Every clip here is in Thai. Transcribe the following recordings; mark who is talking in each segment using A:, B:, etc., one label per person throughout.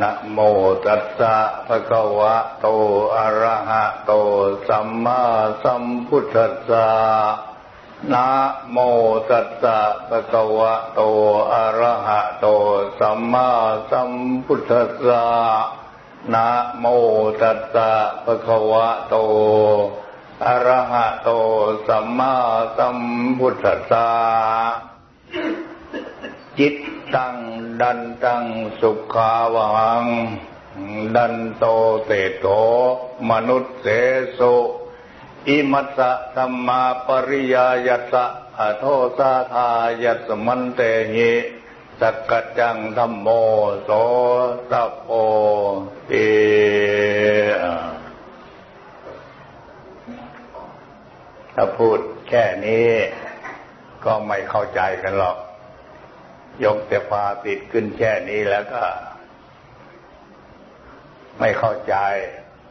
A: นะโมตัสสะภะคะวะโตอะระหะโตสัมมาสัมพุทธัสสะนะโมตัสสะภะคะวะโตอะระหะโตสัมมาสัมพุทธัสสะนะโมตัสสะภะคะวะโตอะระหะโตสัมมาสัมพุทธัสสะจิต ตังดันตังสุขาวัง ดันโตเตโตมนุษย์เสสุอิมัสสะธรรมาปริยายัสสะอโทสาทายัสมันเตหิสักกจังธรรมโมโสตัพโพติถ้าพูดแค่นี้ก็ไม่เข้าใจกันหรอก ยกแต่พาติดขึ้นแค่นี้แล้วก็ ไม่เข้าใจ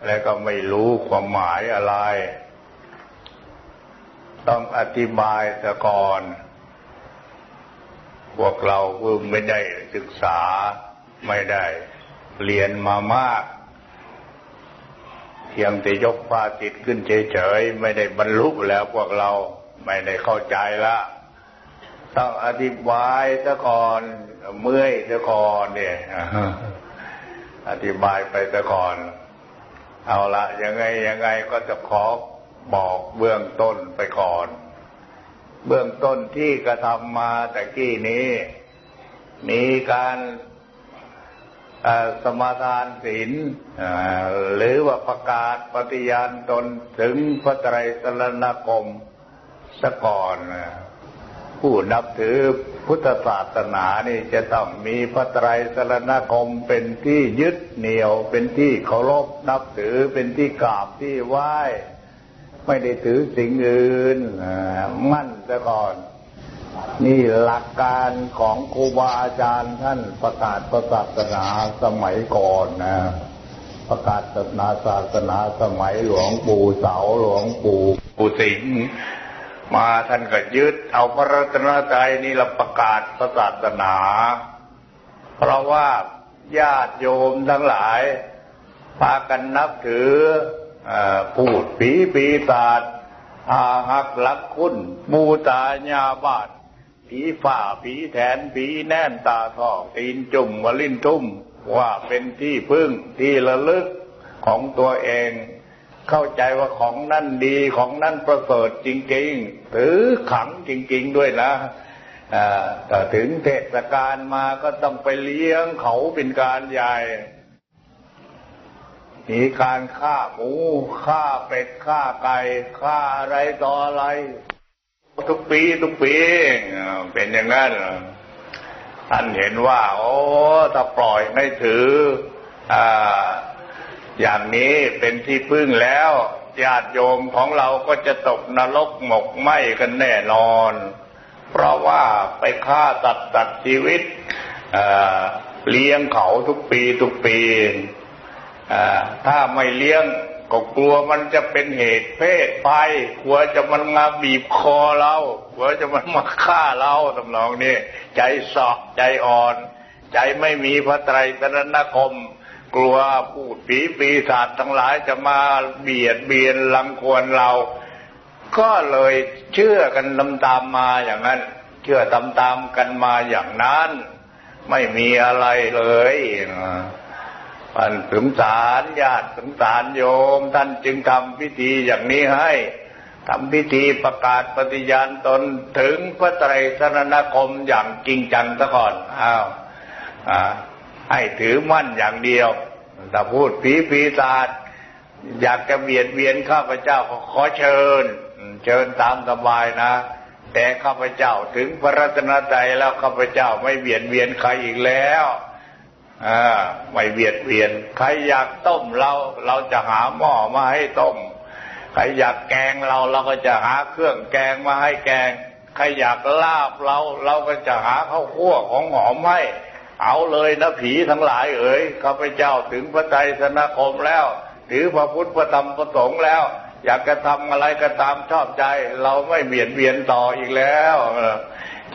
A: แล้วก็ไม่รู้ความหมายอะไร ต้องอธิบายซะก่อน พวกเราเพิ่งไม่ได้ศึกษาไม่ได้ เรียนมามาก เพียงแต่ยกพาติดขึ้นเฉยๆ ไม่ได้บรรลุแล้วพวกเราไม่ได้เข้าใจละ ต้องอธิบายซะก่อนเมื่อยซะก่อนเนี่ยอธิบายไปซะก่อน เอาละยังไงยังไงก็จะขอบอกเบื้องต้นไปก่อน เบื้องต้นที่กระทำมาแต่กี้นี้ มีการสมาทานศีลหรือว่าประกาศปฏิญาณตนถึงพระไตรสรณคมสะก่อน ผู้นับถือพุทธศาสนานี่จะต้องมีพระไตรสรณคมเป็นที่ยึดเหนี่ยว เป็นที่เคารพนับถือเป็นที่กราบที่ไหว้ ไม่ได้ถือสิ่งอื่นมั่นซะก่อน นี่หลักการของครูบาอาจารย์ท่านประกาศศาสนาสมัยก่อนนะประกาศศาสนาศาสนาสมัยหลวงปู่เสาหลวงปู่ปู่สิงห์ มาท่านก็ยึดเอาพระรัตนตรัยนี่เราประกาศศาสนา เพราะว่าญาติโยมทั้งหลาย พากันนับถือพูดผีปีศาจอาหักลักคุณมูตาญาบาดผีฝ่าผีแทนผีแน่นตาทองตีนจุ่มวลินทุ่มว่าเป็นที่พึ่งที่ระลึกของตัวเอง เข้าใจว่าของนั่นดีของนั่นประเสริฐจริงๆ ถือขังจริง ๆด้วยนะแต่ถึงเทศกาลมาก็ต้องไปเลี้ยงเขาเป็นการใหญ่มีการฆ่าหมูฆ่าเป็ดฆ่าไก่ฆ่าอะไรต่ออะไร ทุกปีทุกปีเป็นอย่างนั้นท่านเห็นว่า โอ้ถ้าปล่อยไม่ถือ อ่า อย่างนี้เป็นที่พึ่งแล้วญาติโยมของเราก็จะตกนรกหมกไหมกันแน่นอน เพราะว่าไปฆ่าตัดตัดชีวิตเลี้ยงเขาทุกปีทุกปีถ้าไม่เลี้ยงก็กลัวมันจะเป็นเหตุเพศภัยกลัวจะมันมาบีบคอเรากลัวจะมันมาฆ่าเราทำนองนี้ใจสอบใจอ่อน ใจไม่มีพระไตรสรณคม กลัวพูดผีปีศาจทั้งหลายจะมาเบียดเบียนลังควรเรา ก็เลยเชื่อกันตามตามมาอย่างนั้น เชื่อตามตามกันมาอย่างนั้น ไม่มีอะไรเลยท่านสงสารญาติสงสารโยม ท่านจึงทำพิธีอย่างนี้ให้ทำพิธีประกาศปฏิญาณตนถึงพระไตรสรณคมอย่างจริงจังซะก่อน อ้าว อ่า ให้ถือมั่นอย่างเดียวแต่พูดผีปีศาจอยากจะเบียดเบียนข้าพเจ้าขอเชิญ เชิญตามสบายนะ แต่ข้าพเจ้าถึงพระรัตนตรัยแล้วข้าพเจ้าไม่เบียดเบียนใครอีกแล้วอ่าไม่เบียดเบียน ใครอยากต้มเราเราจะหาหม้อมาให้ต้ม ใครอยากแกงเราเราก็จะหาเครื่องแกงมาให้แกง ใครอยากลาบเราเราก็จะหาข้าวคั่วของหอมให้ เอาเลยนะผีทั้งหลายเอ๋ยข้าพเจ้าถึงพระใจสนาคมแล้ว ถือพระพุทธพระธรรมพระสงฆ์แล้ว อยากจะทำอะไรก็ตามชอบใจ เราไม่เบียดเบียนต่ออีกแล้ว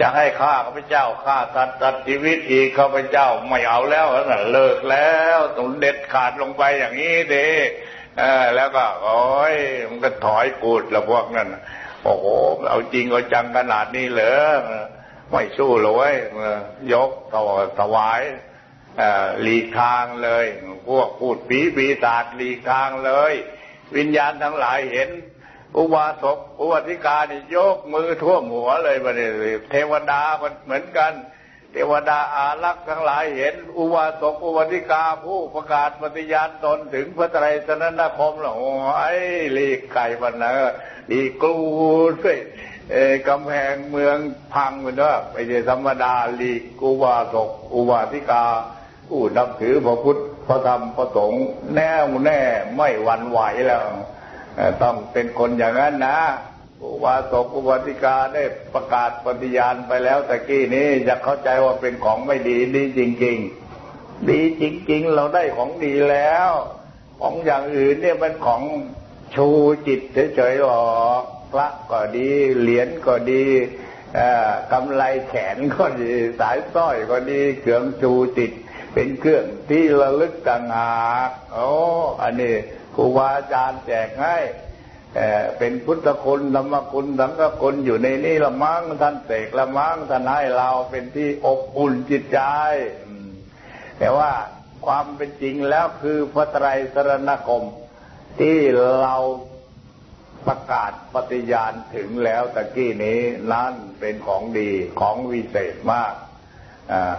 A: จะให้ข้าข้าพเจ้าฆ่าตัดตัดชีวิตอีกข้าพเจ้าไม่เอาแล้วนะเลิกแล้วต้องเด็ดขาดลงไปอย่างนี้เด้แล้วก็โอ้ยมันก็ถอยกูดละพวกนั้นโอ้โหเอาจริงเอาจังขนาดนี้เหรอ ไม่สู้เลยยกถวายหลีกทางเลย พวกพูดปีปีศาจหลีกทางเลย วิญญาณทั้งหลายเห็น อุบาสกอุบาสิกานี่ยกมือท่วมหัวเลยมาเนี่ยเทวดาเหมือนกัน เทวดาอารักษ์ทั้งหลายเห็น อุบาสกอุบาสิกาผู้ประกาศปฏิญาณตนถึงพระไตรสนนคมแล้วโอ้ลีกไก่วันนะลีกลูด้วย กำแพงเมืองพังไปเนอะไม่ใช่ธรรมดาลีกอุบาสกอุบาสิกาผู้นับถือพระพุทธพระธรรมพระสงฆ์แน่วแน่ไม่หวั่นไหวแล้ว ต้องเป็นคนอย่างนั้นนะอุบาสกอุบาสิกาได้ประกาศปฏิญาณไปแล้วตะกี้นี้จะเข้าใจว่าเป็นของไม่ดีดีจริง ๆ ดีจริง ๆ เราได้ของดีแล้ว ของอย่างอื่นเนี่ยมันของชูจิตเฉยๆหรอก พระก็ดีเหรียญก็ดีกำไรแขนก็ดี สายสร้อยก็ดีเครื่องชูจิตเป็นเครื่องที่ระลึกต่างหากโอ้อันนี้ครูบาอาจารย์แจกให้เป็นพุทธคุณธรรมคุณสังฆคุณอยู่ในนี้ละมั้งท่านเสกละมั้งท่านให้เราเป็นที่อบอุ่นจิตใจ แต่ว่าความเป็นจริงแล้วคือพระไตรสรณคมที่เรา ประกาศปฏิญาณถึงแล้วตะกี้นี้นั่นเป็นของดีของวิเศษมาก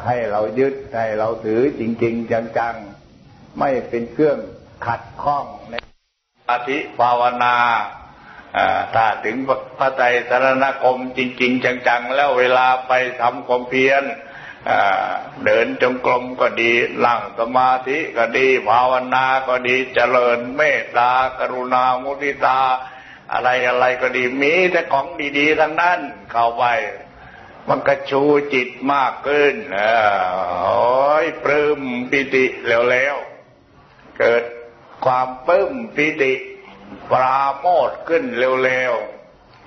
A: ให้เรายึดให้เราถือจริง ๆ จังๆ ไม่เป็นเครื่องขัดข้องในอธิภาวนาถ้าถึงพระไตรสรณคมจริง ๆ จังๆ แล้วเวลาไปทำความเพียรเดินจงกรมก็ดีนั่งสมาธิก็ดี ภาวนาก็ดีเจริญเมตตากรุณามุทิตา อะไรอะไรก็ดีมีแต่ของดีๆทั้งนั้น เข้าไปมันกระชูจิตมากขึ้นโอ้ยปลื้มปิติแล้วๆเกิดความปลื้มปิติปราโมทขึ้นเร็ว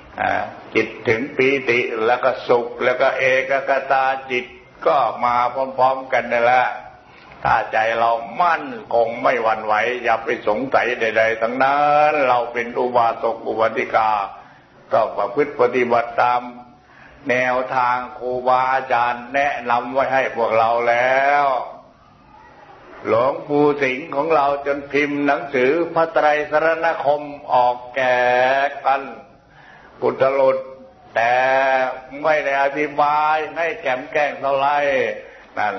A: ๆจิตถึงปีติแล้วก็สุขแล้วก็เอกกตาจิตก็มาพร้อมๆกันนั่นแหละ ถ้าใจเรามั่นคงไม่หวั่นไหว อย่าไปสงสัยใด ๆ ทั้งนั้นเราเป็นอุบาสกอุบาสิกาต้องประพฤติปฏิบัติตามแนวทางครูบาอาจารย์แนะนำไว้ให้พวกเราแล้ว หลวงปู่สิงห์ของเราจนพิมพ์หนังสือพระไตรสรณคมออกแก่กันกุตลุดแต่ไม่ได้อธิบายให้แกมแกล้งเท่าไรนั่น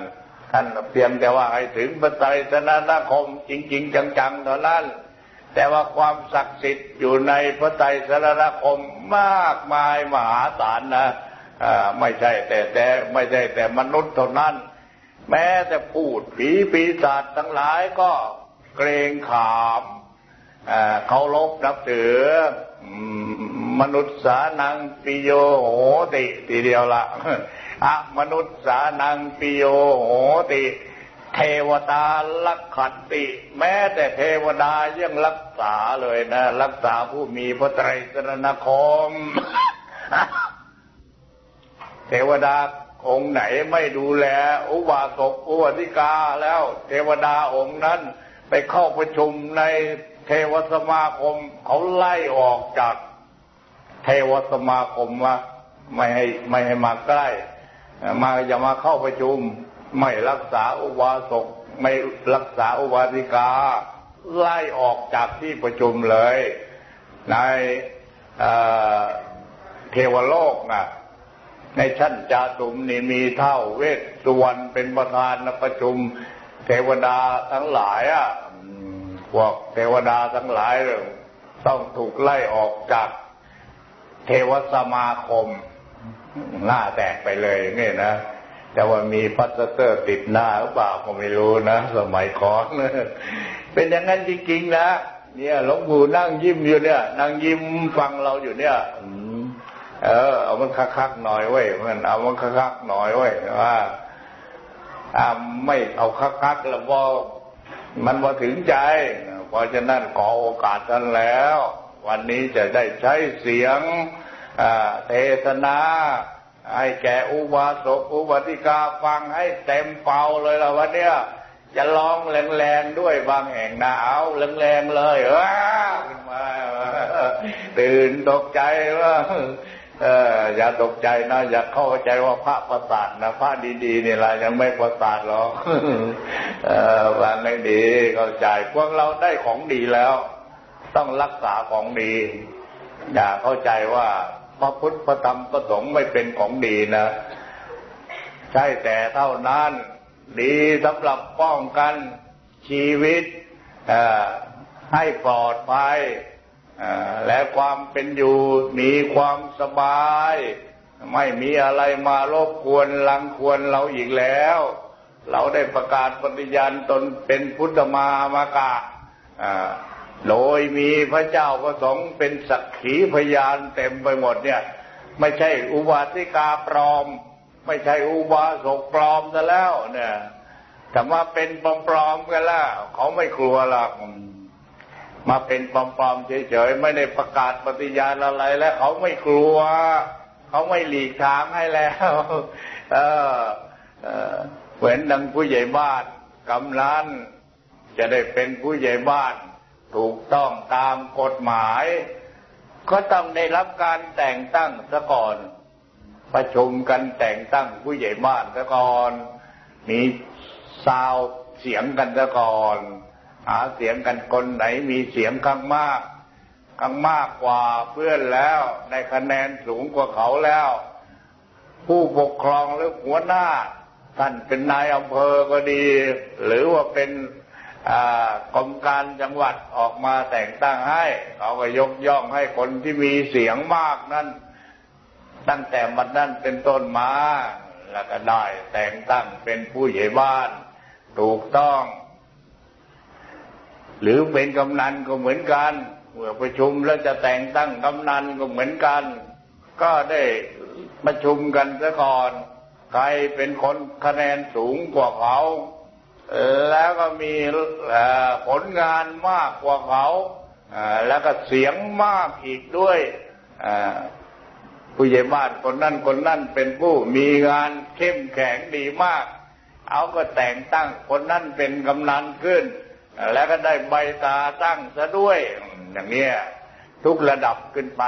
A: ท่านเพียงแต่ว่าให้ถึงพระไตรสรณคมจริง ๆ จังๆเท่านั้น แต่ว่าความศักดิ์สิทธิ์อยู่ในพระไตรสรณคมมากมายมหาศาลนะไม่ใช่แต่แต่ไม่ใช่แต่มนุษย์เท่านั้น แม้แต่พูดผีปีศาจทั้งหลายก็เกรงขามเขาลบนับถือมนุษย์สานังปิโยโหติ ทีเดียวละ อะมนุษย์สานังปิโยโหติ เทวดาลักขันติ แม้แต่เทวดายังรักษาเลยนะ รักษาผู้มีพระไตรสรณคม เทวดาองค์ไหนไม่ดูแล อุบาสกอุบาสิกาแล้ว เทวดาองค์นั้นไปเข้าประชุมในเทวสมาคมเขาไล่ออกจาก เทวสมาคมว่าไม่ให้ไม่ให้มาใกล้ มาอย่ามาเข้าประชุม ไม่รักษาอุบาสกไม่รักษาอุบาสิกา ไล่ออกจากที่ประชุมเลย ในเทวโลกนะในชั้นจาตุมนี่มีเท่าเวสสุวรรณเป็นประธานประชุม เทวดาทั้งหลายอะพวกเทวดาทั้งหลายต้องถูกไล่ออกจากเทวสมาคม หน้าแตกไปเลยเนี่นะแต่ว่ามีพัสเตอร์ติดหน้าหรือเปล่าก็ไม่รู้นะ สมัยก่อนเป็นอย่างนั้นจริงๆนะเนี่ยหลวงปู่นั่งยิ้มอยู่เนี่ยนั่งยิ้มฟังเราอยู่เนี่ยเออ เอามันคักๆหน่อยเว้ยมันเอามันคักๆหน่อยเว้ยว่าอ่าไม่เอาคักๆแล้วพอมันพอถึงใจเพราะฉะนั้นขอโอกาสท่านแล้ว วันนี้จะได้ใช้เสียง เทศนาให้แก่อุบาสกอุบาสิกาฟังให้เต็มเป่าเลยละวันเนี้ยจะร้องแรงๆด้วยบางแห่งนะเอาแรงๆเลยว้าขึ้นมาตื่นตกใจว่าเอออย่าตกใจนะ อย่าเข้าใจว่าพระประสาทนะพระดีๆนี่แหละยังไม่ประสาทหรอกเออฟังให้ดีเข้าใจพวกเราได้ของดีแล้ว ต้องรักษาของดี อย่าเข้าใจว่า พระพุทธพระธรรมพระสงฆ์ไม่เป็นของดีนะ ใช่แต่เท่านั้น ดีสำหรับป้องกันชีวิตให้ปลอดภัยและความเป็นอยู่มีความสบาย ไม่มีอะไรมารบกวนลังควรเราอีกแล้ว เราได้ประกาศปฏิญาณตนเป็นพุทธมามากะ โดยมีพระเจ้าประสงค์เป็นสักขีพยานเต็มไปหมดเนี่ย ไม่ใช่อุบาสิกาปลอม ไม่ใช่อุบาสกปลอมซะแล้ว เนี่ยแต่ว่าเป็นปลอมๆกันแล้วเขาไม่กลัวหรอกมาเป็นปลอมๆเฉยๆไม่ได้ประกาศปฏิญาณอะไรแล้ว เขาไม่กลัว เขาไม่หลีกทางให้แล้ว เออเหมือนดังผู้ใหญ่บ้านกำนันจะได้เป็นผู้ใหญ่บ้าน ถูกต้องตามกฎหมาย ก็ต้องได้รับการแต่งตั้งซะก่อน ประชุมกันแต่งตั้งผู้ใหญ่บ้านซะก่อน มีซาวเสียงกันซะก่อน หาเสียงกันคนไหนมีเสียงข้างมาก ข้างมากกว่าเพื่อนแล้วในคะแนนสูงกว่าเขาแล้ว ผู้ปกครองหรือหัวหน้าท่านเป็นนายอำเภอก็ดี หรือว่าเป็น กรมการจังหวัดออกมาแต่งตั้งให้เขาก็ยกย่องให้คนที่มีเสียงมากนั้น ตั้งแต่บัดนั้นเป็นต้นมา แล้วก็ได้แต่งตั้งเป็นผู้ใหญ่บ้าน ถูกต้อง หรือเป็นกำนันก็เหมือนกันเมื่อประชุมแล้วจะแต่งตั้งกำนันก็เหมือนกัน ก็ได้ประชุมกันซะก่อน ใครเป็นคนคะแนนสูงกว่าเขา แล้วก็มีผลงานมากกว่าเขาแล้วก็เสียงมากอีกด้วยผู้ใหญ่บ้านคนนั้นคนนั้นเป็นผู้มีงานเข้มแข็งดีมาก เอาก็แต่งตั้งคนนั้นเป็นกำนันขึ้น แล้วก็ได้ใบตาตั้งซะด้วย อย่างนี้ทุกระดับขึ้นไป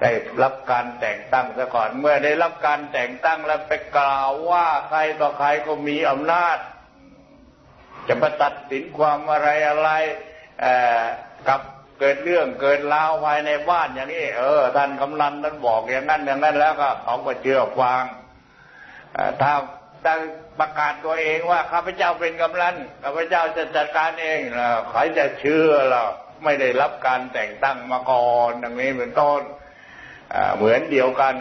A: ได้รับการแต่งตั้งซะก่อน เมื่อได้รับการแต่งตั้งแล้วไปกล่าวว่าใครต่อใครก็มีอำนาจ จะมาตัดสินความอะไรอะไรกับเกิดเรื่องเกิดราวภายในบ้านอย่างนี้เออท่านกำนันท่านบอกอย่างนั้นอย่างนั้นแล้วก็เขาก็เชื่อฟังถ้าตั้งประกาศตัวเองว่าข้าพเจ้าเป็นกำนันข้าพเจ้าจะจัดการเองใครจะเชื่อเราไม่ได้รับการแต่งตั้งมาก่อนอย่างนี้เป็นต้น เหมือนเดียวกัน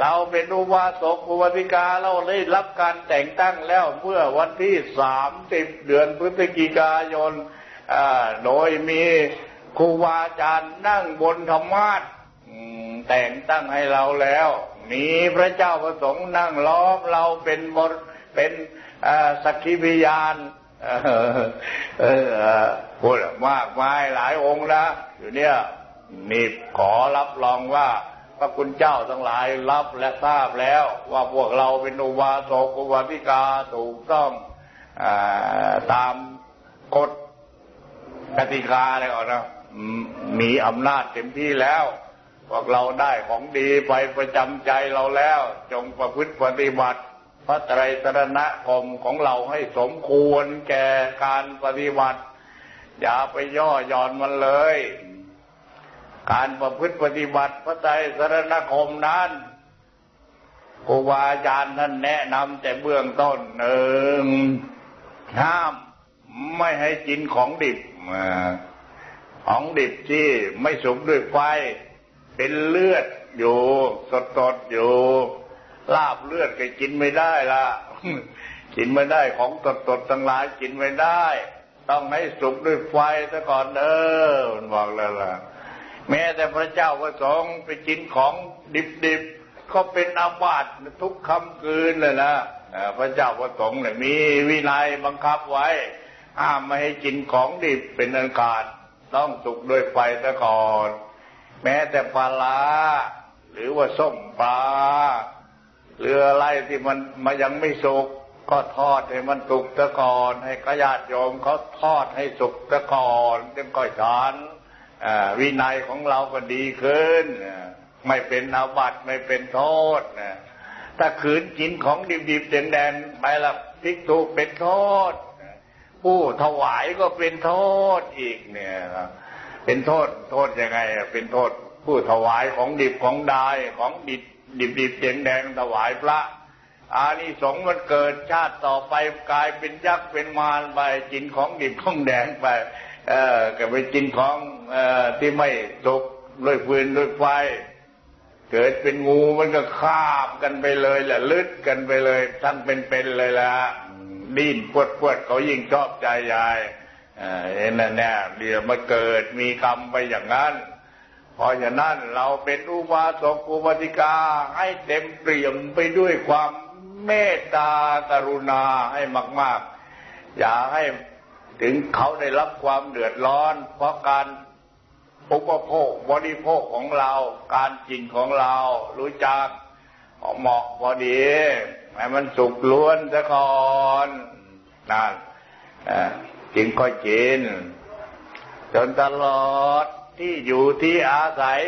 A: เราเป็นอุบาสกอุบาสิกาเราได้รับการแต่งตั้งแล้วเมื่อวันที่สามสิบเดือนพฤศจิกายนโดยมีครูบาอาจารย์นั่งบนธรรมาทแต่งตั้งให้เราแล้ว มีพระเจ้าประสงค์นั่งล้อมเราเป็นบทเป็นสักขีพยานพูดมากมายหลายองค์นะอยู่เนี่ยนี่ขอรับรองว่า ระคุณเจ้าทั้งหลายรับและทราบแล้วว่าพวกเราเป็นอุบาสกอุบาสิกาถูกต้องอตามกฎกติกาอะไรก่อนนะมีอำนาจเต็มที่แล้ว พวกเราได้ของดีไปประจำใจเราแล้ว จงประพฤติปฏิบัติ พระไตรสรณคมของเราให้สมควรแก่การปฏิบัติ อย่าไปย่อหย่อนมันเลย การประพฤติปฏิบัติพระไตรสรณคมนั้นครูบาอาจารย์ท่านแนะนำแต่เบื้องต้นหนึ่งห้ามไม่ให้กินของดิบของดิบที่ไม่สุกด้วยไฟ เป็นเลือดอยู่ สดสดอยู่ ลาบเลือดก็กินไม่ได้ละกินไม่ได้ของสดสดทั้งหลายกินไม่ได้ ต้องให้สุกด้วยไฟซะก่อนเด้อมันบอกแล้วล่ะ แม้แต่พระเจ้าประสงค์ไปกินของดิบๆก็เป็นอาบัติทุกคำคืนเลยนะพระเจ้าประสงค์เนี่ยมีวินัยบังคับไว้ห้ามไม่ให้กินของดิบเป็นอันขาดต้องสุกด้วยไฟซะก่อน แม้แต่ปลาหรือว่าส้มปลาหรืออะไรที่มันมายังไม่สุกก็ทอดให้มันสุกตะก่อน ให้กระยาดโยมเขาทอดให้สุกตะก่อนจึงก่อยทาน วินัยของเราก็ดีขึ้นไม่เป็นอาบัติไม่เป็นโทษถ้าขืนกินของดิบๆแดงๆไปละพิกตุเป็นโทษ ผู้ถวายก็เป็นโทษอีกเนี่ยเป็นโทษโทษยังไง เป็นโทษผู้ถวายของดิบของดายของดิบดิบดิบแดงแดงถวายพระอานิสงส์มันเกิดชาติต่อไปกลายเป็นยักษ์เป็นมารไปกินของดิบของแดงไป ก็ไปกินของอที่ไม่สุกด้วยฟืนด้วยไฟ เกิดเป็นงูมันก็คาบกันไปเลยแหละลึดกันไปเลย ทั้งเป็นๆเลยละดิ้นปวดปวดเขายิ่งชอบใจยายเห็นนั่นแน่เดี๋ยวมาเกิดมีกรรมไปอย่างนั้นเพราะฉะนั้นเราเป็นอุบาสกอุบาสิกาให้เต็มเปี่ยมไปด้วยความเมตตากรุณาให้มาก ๆ อย่าให้ ถึงเขาได้รับความเดือดร้อน เพราะการอุปโภคบริโภคของเรา การกินของเรา รู้จักเหมาะพอดีให้มันสุกล้วนซะก่อนนั่นกินค่อยกิน จนตลอดที่อยู่ที่อาศัย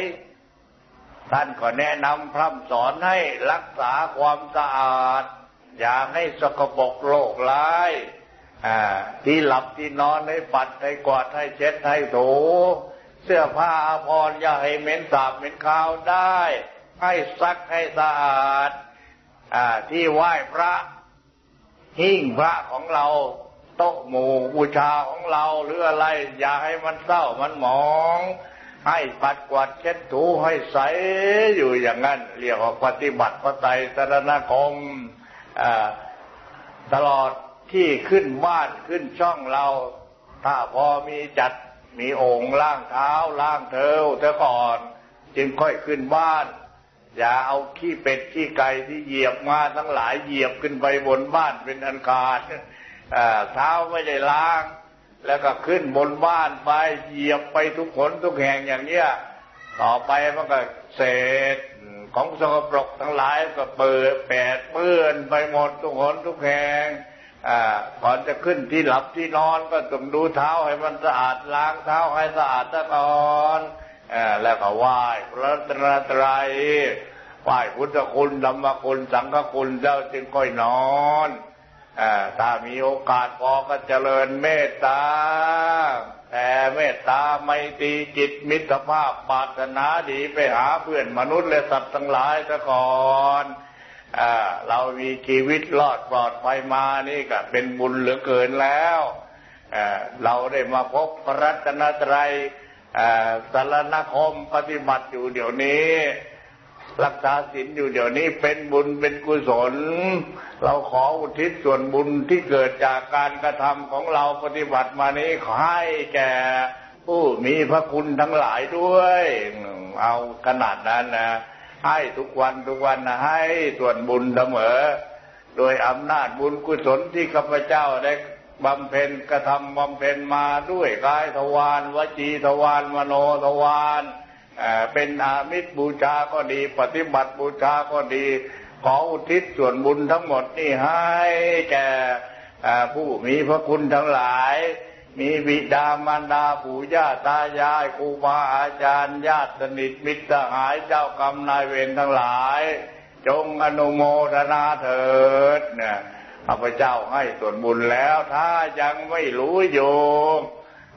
A: ท่านก็แนะนำพร่ำสอนให้รักษาความสะอาด อย่าให้สกปรกโรคร้าย ที่หลับที่นอนให้ปัดให้กวาดให้เช็ดให้ถูเสื้อผ้าอาภรณ์อย่าให้เหม็นสาบเหม็นคาวได้ ให้ซักให้สะอาดอที่ไหว้พระหิ้งพระของเราโต๊ะหมู่บูชาของเราหรืออะไร อย่าให้มันเศร้ามันหมอง ให้ปัดกวาดเช็ดถูให้ใสอยู่อย่างนั้น เรียกว่าปฏิบัติพระไตรสรณคมตลอด ที่ขึ้นบ้านขึ้นช่องเรา ถ้าพอมีจัดมีองค์ล่างเท้าล่างเท้าเธอก่อน จึงค่อยขึ้นบ้าน อย่าเอาขี้เป็ดขี้ไก่ที่เหยียบมาทั้งหลายเหยียบขึ้นไปบนบ้านเป็นอันขาดเท้าไม่ได้ล้าง แล้วก็ขึ้นบนบ้านไปเหยียบไปทุกขนทุกแห่งอย่างเนี้ยต่อไปมันก็เศษของสกปรกทั้งหลายก็เปิดแปดเปื้อนไปหมดทุกขนทุกแห่ง ก่อนจะขึ้นที่หลับที่นอนก็ต้องดูเท้าให้มันสะอาดล้างเท้าให้สะอาดซะก่อนแล้วก็ไหว้พระตรตรัยไหว้พุทธคุณธรรมคุณสังฆคุณเจ้าจึงค่อยนอนอถ้ามีโอกาสพอก็เจริญเมตตาแต่เมตตาไม่ตีจิตมิตรภาพปรารถนาดีไปหาเพื่อนมนุษย์และสัตว์ทั้งหลายซะก่อน เรามีชีวิตรอดปลอดภัยมานี่ก็เป็นบุญเหลือเกินแล้วเราได้มาพบพระรัตนตรัยสารณคมปฏิบัติอยู่เดี๋ยวนี้ รักษาศีลอยู่เดี๋ยวนี้เป็นบุญเป็นกุศล เราขออุทิศส่วนบุญที่เกิดจากการกระทำของเราปฏิบัติมานี้ขอให้แก่ผู้มีพระคุณทั้งหลายด้วย เอาขนาดนั้นนะ ให้ทุกวันทุกวันนะให้ส่วนบุญเสมอ โดยอำนาจบุญกุศลที่ข้าพเจ้าได้บำเพ็ญกระทำบำเพ็ญมาด้วยกายทวารวจีทวารมโนทวารเป็นอามิตรบูชาก็ดี ปฏิบัติบูชาก็ดี ขออุทิศส่วนบุญทั้งหมดนี่ให้แก่ผู้มีพระคุณทั้งหลาย มีบิดามารดาปู่ย่าตายายครูบาอาจารย์ญาติสนิทมิตรสหายเจ้ากรรมนายเวรทั้งหลาย จงอนุโมทนาเถิดเนี่ยข้าพเจ้าให้ส่วนบุญแล้วถ้ายังไม่รู้อยู่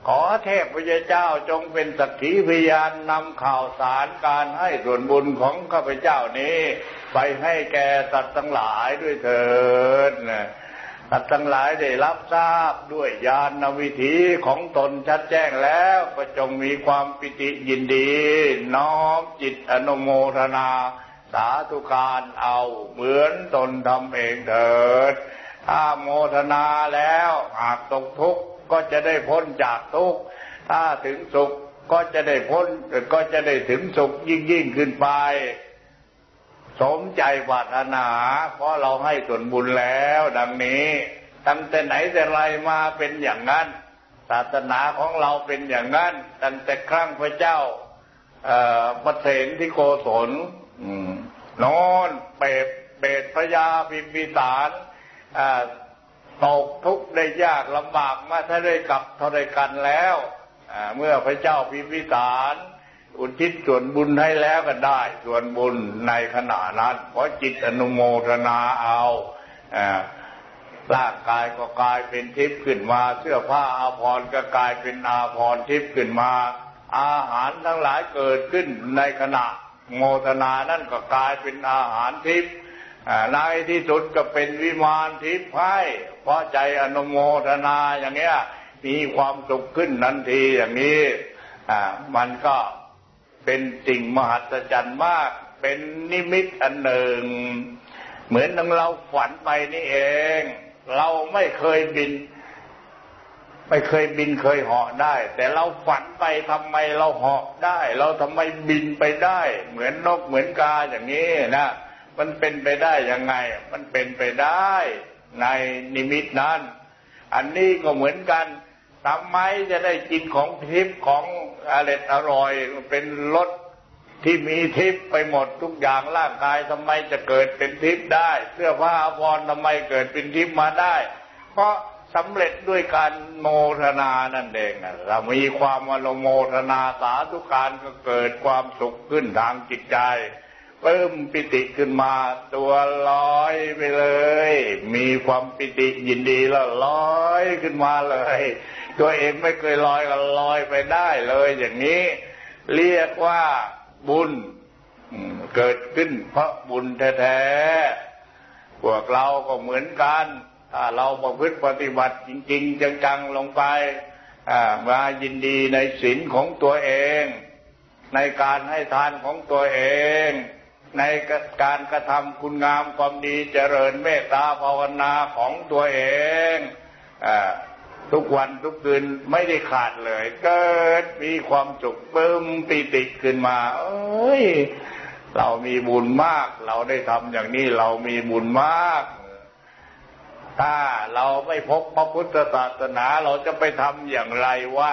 A: ขอเทพพระเจ้าจงเป็นสักขีพยานนำข่าวสารการให้ส่วนบุญของข้าพเจ้านี้ ไปให้แก่สัตว์ทั้งหลายด้วยเถิด สัตว์ทั้งหลายได้รับทราบด้วยญาณวิถีของตนชัดแจ้งแล้วก็จงมีความปิติยินดี น้อมจิตอนุโมทนา สาธุการเอาเหมือนตนทำเองเถิด ถ้าโมทนาแล้วหากตกทุกข์ก็จะได้พ้นจากทุกข์ ถ้าถึงสุขก็จะได้พ้นก็จะได้ถึงสุขยิ่งยิ่งขึ้นไป สมใจปรารถนา เพราะเราให้ส่วนบุญแล้วดังนี้ ตั้งแต่ไหนแต่ไรมาเป็นอย่างนั้น ศาสนาของเราเป็นอย่างนั้น ตั้งแต่ครั้งพระเจ้าประเสนที่โกศลนอนเปรตเปรตพญาพิมพิสารตกทุกข์ได้ยากลำบากมาถ้าได้กลับเท่าไรกันแล้วเมื่อพระเจ้าพิมพิสาร อุทิศส่วนบุญให้แล้วก็ได้ ส่วนบุญในขณะนั้นเพราะจิตอนุโมทนาเอาร่างกายก็กลายเป็นทิพย์ขึ้นมา เสื้อผ้าอาภรณ์ก็กลายเป็นอาภรณ์ทิพย์ขึ้นมา อาหารทั้งหลายเกิดขึ้นในขณะโมทนานั่นก็กลายเป็นอาหารทิพย์ในที่สุดก็เป็นวิมานทิพย์ให้เพราะใจอนุโมทนาอย่างเงี้ยมีความสุขขึ้นทันทีอย่างนี้มันก็ เป็นสิ่งมหัศจรรย์มาก เป็นนิมิตอันหนึ่ง เหมือนดังเราฝันไปนี่เอง เราไม่เคยบิน ไม่เคยบินเคยเหาะได้ แต่เราฝันไปทำไมเราเหาะได้ เราทำไมบินไปได้ เหมือนนกเหมือนกาอย่างนี้นะมันเป็นไปได้ยังไง มันเป็นไปได้ ในนิมิตนั้น อันนี้ก็เหมือนกัน ทำไมจะได้กินของทิพย์ของอร่อยอร่อยเป็นรสที่มีทิพย์ไปหมดทุกอย่างร่างกายทำไมจะเกิดเป็นทิพย์ได้ เสื้อผ้าอภรทำไมเกิดเป็นทิพย์มาได้ เพราะสำเร็จด้วยการโมทนานั่นเองเรามีความอนุโมทนาสาธุการก็เกิดความสุขขึ้นทางจิตใจ เพิ่มปิติขึ้นมา ตัวลอยไปเลย มีความปิติยินดีแล้วลอยขึ้นมาเลย ตัวเองไม่เคยลอยก็ลอยไปได้เลยอย่างนี้ เรียกว่าบุญเกิดขึ้นเพราะบุญแท้ๆพวกเราก็เหมือนกัน ถ้าเราประพฤติปฏิบัติจริง ๆ จัง ๆ ลงไปมายินดีในศีลของตัวเอง ในการให้ทานของตัวเอง ในการกระทำคุณงามความดีเจริญเมตตาภาวนาของตัวเองทุกวันทุกคืนไม่ได้ขาดเลย เกิดมีความสุขเพิ่มปิติขึ้นมา เอ้ย เรามีบุญมาก เราได้ทำอย่างนี้เรามีบุญมาก ถ้าเราไม่พบพระพุทธศาสนาเราจะไปทำอย่างไรวะ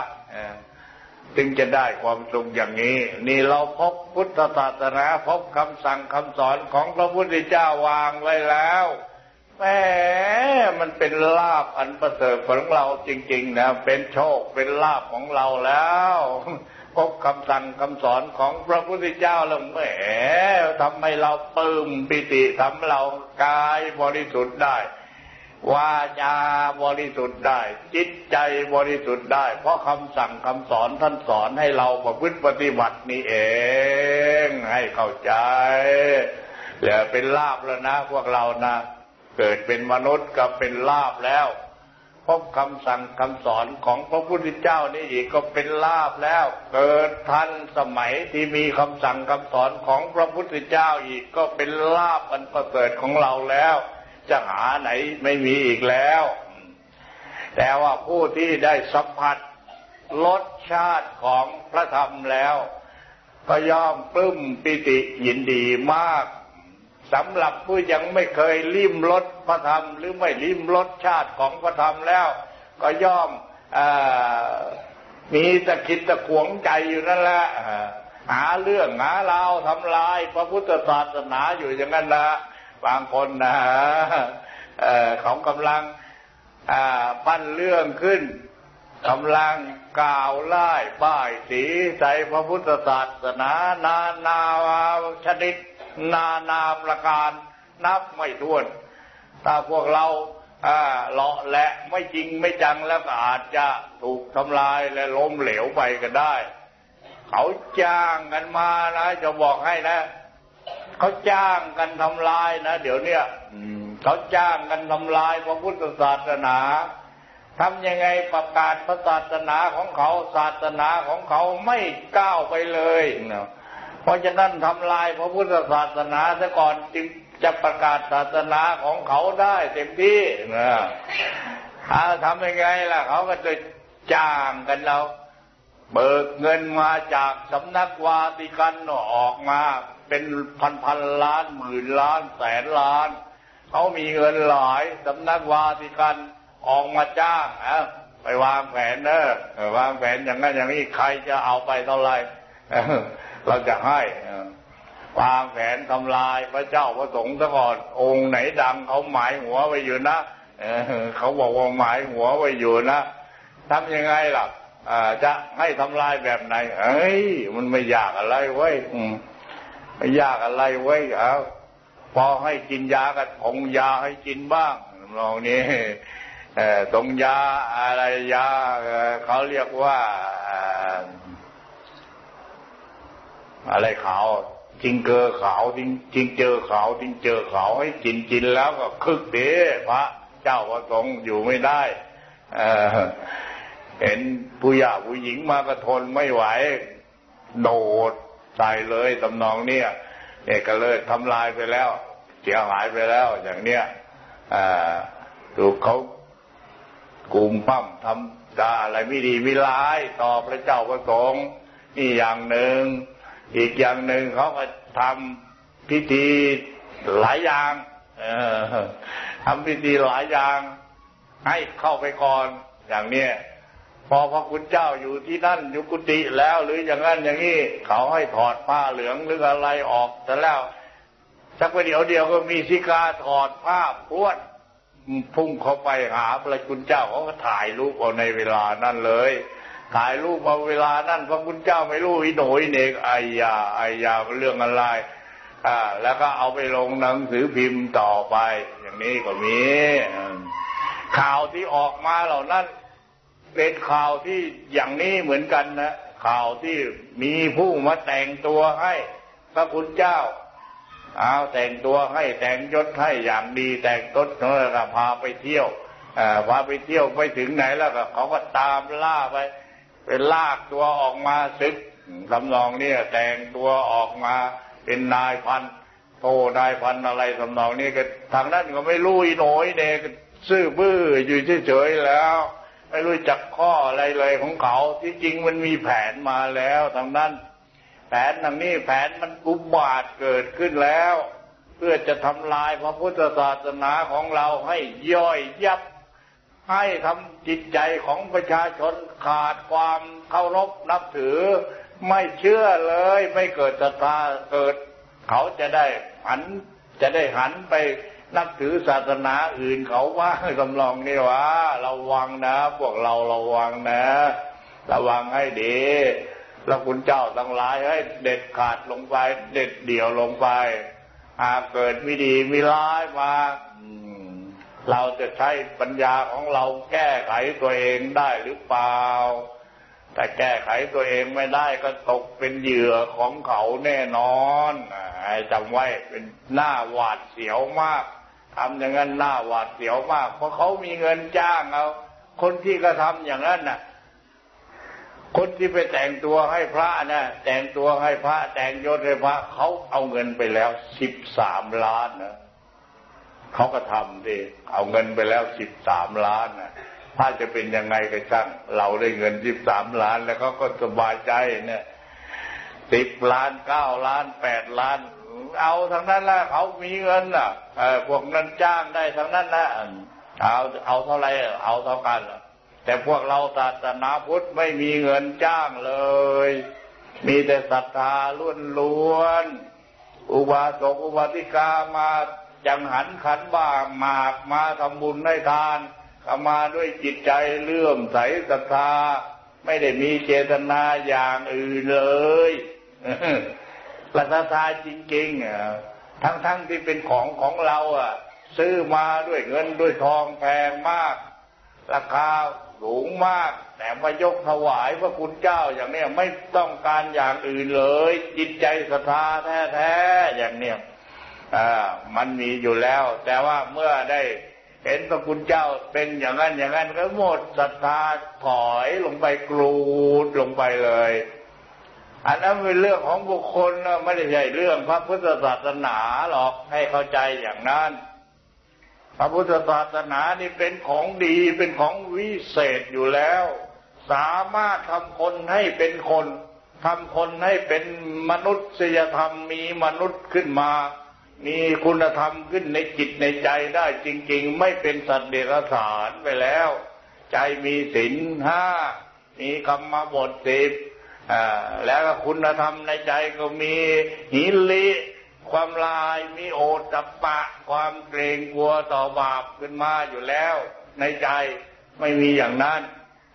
A: จึงจะได้ความสุขอย่างนี้ นี่เราพบพุทธศาสนาพบคำสั่งคำสอนของพระพุทธเจ้าวางไว้แล้วแหมมันเป็นลาบอันประเสริฐของเราจริง ๆ นะ เป็นโชคเป็นลาบของเราแล้วพบคำสั่งคำสอนของพระพุทธเจ้าแล้วแหมทำให้เราปลื้มปิติทำเรากายบริสุทธิ์ได้ วาจาบริสุทธิ์ได้ จิตใจบริสุทธิ์ได้ เพราะคำสั่งคำสอนท่านสอนให้เราประพฤติปฏิบัตินี่เอง ให้เข้าใจเหลือเป็นลาบแล้วนะ พวกเรานะเกิดเป็นมนุษย์ก็เป็นลาบแล้วพบคำสั่งคำสอนของพระพุทธเจ้านี่อีกก็เป็นลาบแล้ว เกิดทันสมัยที่มีคำสั่งคำสอนของพระพุทธเจ้าอีกก็เป็นลาบอันประเสริฐของเราแล้ว จะหาไหนไม่มีอีกแล้ว แต่ว่าผู้ที่ได้สัมผัสรสชาติของพระธรรมแล้ว ก็ย่อมปลื้มปิติยินดีมากสำหรับผู้ยังไม่เคยลิ้มรสพระธรรม หรือไม่ลิ้มรสชาติของพระธรรมแล้ว ก็ย่อมอมีตะคิดตะขวงใจอยู่นั่นแหละหาเรื่องหาราวทำลาย พระพุทธศาสนาอยู่อย่างนั้นนะ บางคนนะของกำลังปั้นเรื่องขึ้นกำลังกล่าวไล่ป้ายสีใส่พระพุทธศาสนานานาชนิด นานาประการนับไม่ถ้วน ถ้าพวกเราเลาะและไม่จริงไม่จังแล้วก็อาจจะถูกทำลายและล้มเหลวไปก็ได้ เขาจ้างกันมานะจะบอกให้นะ เขาจ้างกันทำลายนะเดี๋ยวเนี้ยเขาจ้างกันทำลายพระพุทธศาสนาทำยังไงประกาศพระศาสนาของเขาศาสนาของเขาไม่ก้าวไปเลยเนาะเพราะฉะนั้นทำลายพระพุทธศาสนาซะก่อนจึงจะประกาศศาสนาของเขาได้เต็มที่นะถ้าทำยังไงล่ะเขาก็จะจ้างกันเรา เบิกเงินมาจากสำนักวาติกันออกมา เป็นพันพันล้านหมื่นล้านแสนล้าน เขามีเงินหลายสำนักวาติกันออกมาจ้างอะไปวางแผนเนอะวางแผนอย่างนั้นอย่างนี้ใครจะเอาไปเท่าไหร่เราจะให้วางแผนทำลายพระเจ้าพระสงฆ์ซะก่อนองค์ไหนดังเขาหมายหัวไว้อยู่นะเขาบอกว่าหมายหัวไว้อยู่นะทำยังไงล่ะ จะให้ทำลายแบบไหน เอ้ย มันไม่ยากอะไรเว้ไม่ยากอะไรเว้เอาพอให้กินยาก็ทงยาให้กินบ้างลองนี้ตรงยาอะไรยาเขาเรียกว่าอะไรขาวจิงเกอขาวจิงจิงเจอขาวจิงเจอขาวให้กินกินแล้วก็คึกเด้พระ เจ้าพระสงฆ์อยู่ไม่ได้ เเห็นผู้หญิงผู้หญิงมาก็ทนไม่ไหว โดดใส่เลยตำนองเนี่ยเอกเลยทำลายไปแล้ว เสียหายไปแล้ว อย่างเนี้ยถูกเขากลุ่มปั้มทำดาอะไรไม่ดีไม่ร้าย ต่อพระเจ้าพระสงฆ์นี่อย่างหนึ่ง อีกอย่างหนึ่งเขาก็ทำพิธีหลายอย่างทำพิธีหลายอย่าง ให้เข้าไปก่อนอย่างเนี้ย พอพระคุณเจ้าอยู่ที่นั่นอยู่กุฏิแล้วหรืออย่างนั้นอย่างนี้เขาให้ถอดผ้าเหลืองหรืออะไรออกแต่แล้วสักประเดี๋ยวเดียวก็มีสิกาถอดผ้าพรวดพุ่งเข้าไปหาพระคุณเจ้าเขาก็ถ่ายรูปเอาในเวลานั้นเลย ถ่ายรูปเอาเวลานั้นพระคุณเจ้าไม่รู้อีโหนยเนกไอยาไอยาเรื่องอะไรอ่าแล้วก็เอาไปลงหนังสือพิมพ์ต่อไป อย่างนี้ก็มีข่าวที่ออกมาเหล่านั้น เป็นข่าวที่อย่างนี้เหมือนกันนะข่าวที่มีผู้มาแต่งตัวให้พระคุณเจ้าเอาแต่งตัวให้แต่งยศให้อย่างดี แต่งตดแล้วก็พาไปเที่ยวพาไปเที่ยวไปถึงไหนแล้วก็เขาก็ตามล่าไปเป็นลากตัวออกมาซึกทำนองเนี่ยแต่งตัวออกมาเป็นนายพันโตนายพันอะไรทำนองนี้ก็ทางนั้นก็ไม่รู้อีโหนยเด็กซื่อบื้ออยู่เฉยๆแล้ว ไม่รู้จักข้ออะไรเลยของเขา ที่จริงมันมีแผนมาแล้วทางนั้น แผนทางนี้แผนมันกุบาทเกิดขึ้นแล้ว เพื่อจะทำลายพระพุทธศาสนาของเราให้ย่อยยับ ให้ทำจิตใจของประชาชนขาดความเคารพนับถือ ไม่เชื่อเลยไม่เกิดศรัทธาเกิด เขาจะได้หันจะได้หันไป นับถือศาสนาอื่นเขาว่าสำลองนี่วะระวังนะ พวกเราระวังนะ ระวังให้ดีแล้วคุณเจ้าทั้งหลายให้เด็ดขาดลงไป เด็ดเดี่ยวลงไป หากเกิดไม่ดีไม่ร้ายมาเราจะใช้ปัญญาของเราแก้ไขตัวเองได้หรือเปล่า แต่แก้ไขตัวเองไม่ได้ก็ตกเป็นเหยื่อของเขาแน่นอนจำไว้เป็นหน้าหวาดเสียวมากทำอย่างนั้นหน้าหวาดเสียวมาก เพราะเขามีเงินจ้างเอาคนที่กระทำอย่างนั้นน่ะ คนที่ไปแต่งตัวให้พระนะแต่งตัวให้พระแต่งยศให้พระเขาเอาเงินไปแล้วสิบสามล้านนะเขาก็ทำดิเอาเงินไปแล้วสิบสามล้านนะ ถ้าจะเป็นยังไงก็ช่าง เราได้เงินสิบสามล้านแล้วเขาก็สบายใจเนี่ยสิบล้านเก้าล้านแปดล้าน เอาทั้งนั้นละเขามีเงินอะพวกนั้นจ้างได้ทั้งนั้นนะเอาเอาเท่าไรเอาเท่ากันแต่พวกเราศาสนาพุทธไม่มีเงินจ้างเลย มีแต่ศรัทธาล้วนๆอุบาสกอุบาสิกามาจังหันขันบ้าหมากมาทำบุญให้ทาน ก็มาด้วยจิตใจเลื่อมใสศรัทธา ไม่ได้มีเจตนาอย่างอื่นเลยศรัทธาจริงๆทั้งๆทที่เป็นของของเรา อะ ซื้อมาด้วยเงินด้วยทองแพงมาก ราคาสูงมาก แต่มายกถวายพระคุณเจ้าอย่างเนี้ยไม่ต้องการอย่างอื่นเลย จิตใจศรัทธาแท้ๆอย่างเนี้ยมันมีอยู่แล้ว แต่ว่าเมื่อได้ เห็นพระคุณเจ้าเป็นอย่างนั้นอย่างนั้นก็หมดศรัทธาถอยลงไปกรูดลงไปเลย อันนั้นเป็นเรื่องของบุคคลไม่ได้ใช่เรื่องพระพุทธศาสนาหรอกให้เข้าใจอย่างนั้น พระพุทธศาสนานี่เป็นของดีเป็นของวิเศษอยู่แล้ว สามารถทำคนให้เป็นคนทำคนให้เป็นมนุษยธรรมมีมนุษย์ขึ้นมา มีคุณธรรมขึ้นในจิตในใจได้จริง ๆ ไม่เป็นสัตว์เดรัจฉานไปแล้ว ใจมีศีลห้ามีกรรมบทสิบแล้วก็คุณธรรมในใจก็มีหิริความลายมีโอตปะ ความเกรงกลัวต่อบาปขึ้นมาอยู่แล้ว ในใจไม่มีอย่างนั้น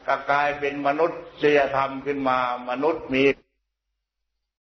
A: ก็กลายเป็นมนุษยธรรมขึ้นมามนุษย์มี